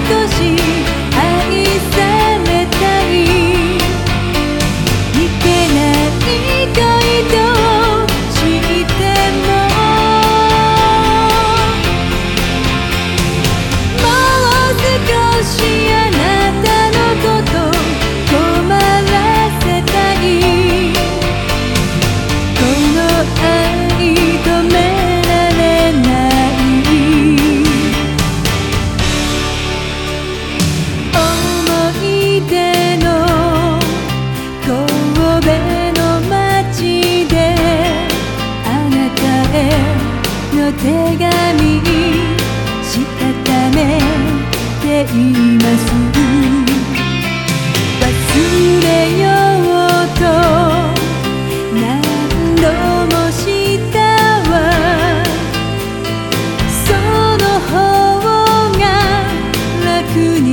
because 手紙したためています。忘れようと何度もしたわその方が楽に